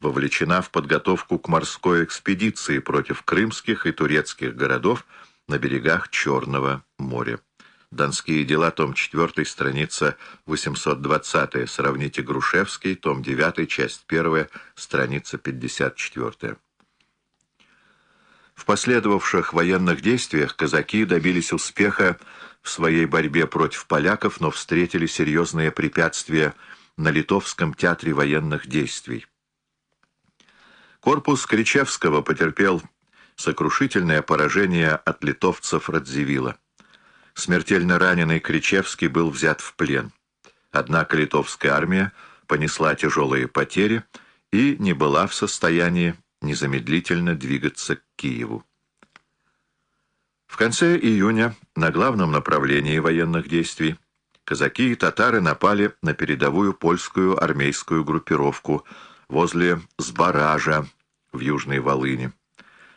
вовлечена в подготовку к морской экспедиции против крымских и турецких городов на берегах Черного моря. Донские дела, том 4, страница 820, сравните Грушевский, том 9, часть 1, страница 54. В последовавших военных действиях казаки добились успеха в своей борьбе против поляков, но встретили серьезные препятствия на Литовском театре военных действий. Корпус Кричевского потерпел сокрушительное поражение от литовцев Радзивилла. Смертельно раненый Кричевский был взят в плен. Однако литовская армия понесла тяжелые потери и не была в состоянии незамедлительно двигаться к Киеву. В конце июня на главном направлении военных действий казаки и татары напали на передовую польскую армейскую группировку возле Сбаража в Южной Волыни.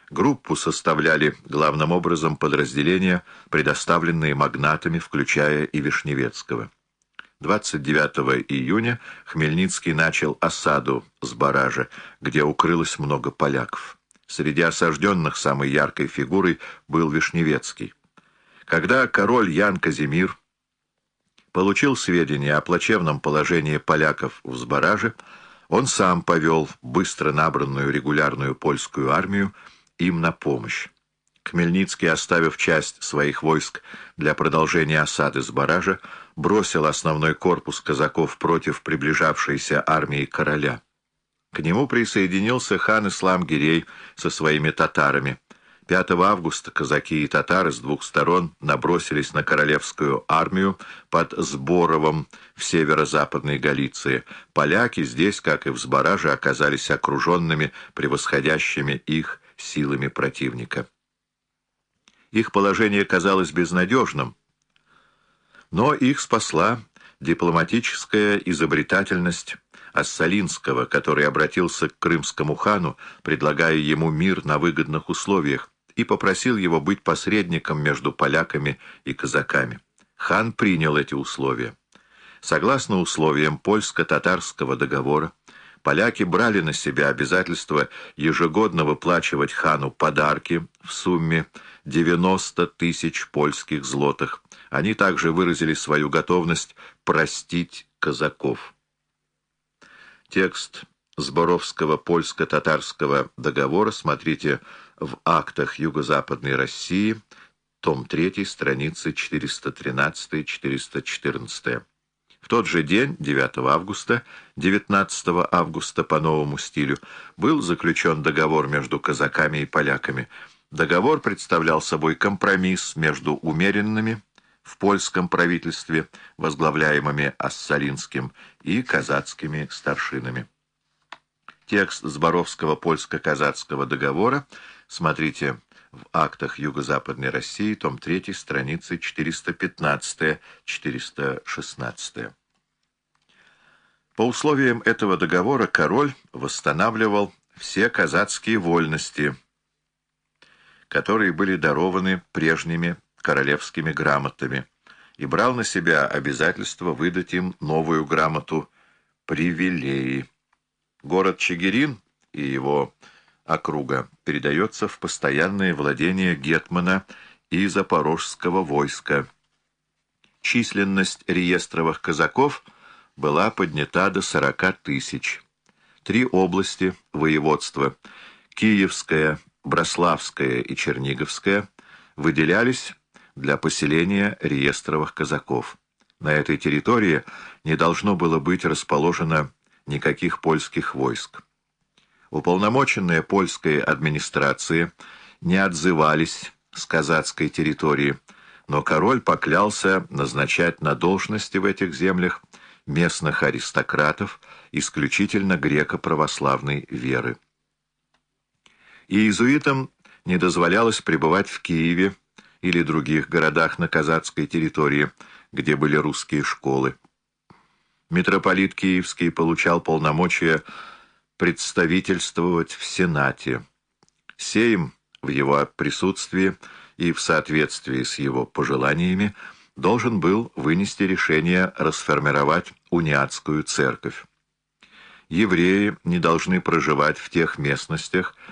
Группу составляли главным образом подразделения, предоставленные магнатами, включая и Вишневецкого. 29 июня Хмельницкий начал осаду с баража, где укрылось много поляков. Среди осажденных самой яркой фигурой был Вишневецкий. Когда король Ян Казимир получил сведения о плачевном положении поляков в Сбараже, он сам повел быстро набранную регулярную польскую армию им на помощь. Хмельницкий, оставив часть своих войск для продолжения осады с баража, бросил основной корпус казаков против приближавшейся армии короля. К нему присоединился хан Ислам Гирей со своими татарами. 5 августа казаки и татары с двух сторон набросились на королевскую армию под Сборовом в северо-западной Галиции. Поляки здесь, как и в Сбараже, оказались окруженными превосходящими их силами противника. Их положение казалось безнадежным, но их спасла дипломатическая изобретательность Ассалинского, который обратился к крымскому хану, предлагая ему мир на выгодных условиях, и попросил его быть посредником между поляками и казаками. Хан принял эти условия. Согласно условиям польско-татарского договора, поляки брали на себя обязательство ежегодно выплачивать хану подарки в сумме 90 тысяч польских злотых. Они также выразили свою готовность простить казаков. Текст Сборовского польско-татарского договора смотрите в актах Юго-Западной России, том 3, страницы 413-414. В тот же день, 9 августа, 19 августа по новому стилю, был заключен договор между казаками и поляками. Договор представлял собой компромисс между умеренными в польском правительстве, возглавляемыми Ассалинским, и казацкими старшинами. Текст Зборовского польско-казацкого договора смотрите в актах Юго-Западной России, том 3, страницы 415-416. По условиям этого договора король восстанавливал все казацкие вольности, которые были дарованы прежними королевскими грамотами, и брал на себя обязательство выдать им новую грамоту «Привилеи». Город Чигирин и его округа передается в постоянное владение Гетмана и Запорожского войска. Численность реестровых казаков была поднята до 40 тысяч. Три области воеводства – Киевская, Брославская и Черниговская – выделялись для поселения реестровых казаков. На этой территории не должно было быть расположено никаких польских войск. Уполномоченные польской администрации не отзывались с казацкой территории, но король поклялся назначать на должности в этих землях местных аристократов исключительно греко-православной веры. Иезуитам не дозволялось пребывать в Киеве или других городах на казацкой территории, где были русские школы. Митрополит Киевский получал полномочия представительствовать в Сенате. Сейм в его присутствии и в соответствии с его пожеланиями должен был вынести решение расформировать униатскую церковь. евреи не должны проживать в тех местностях,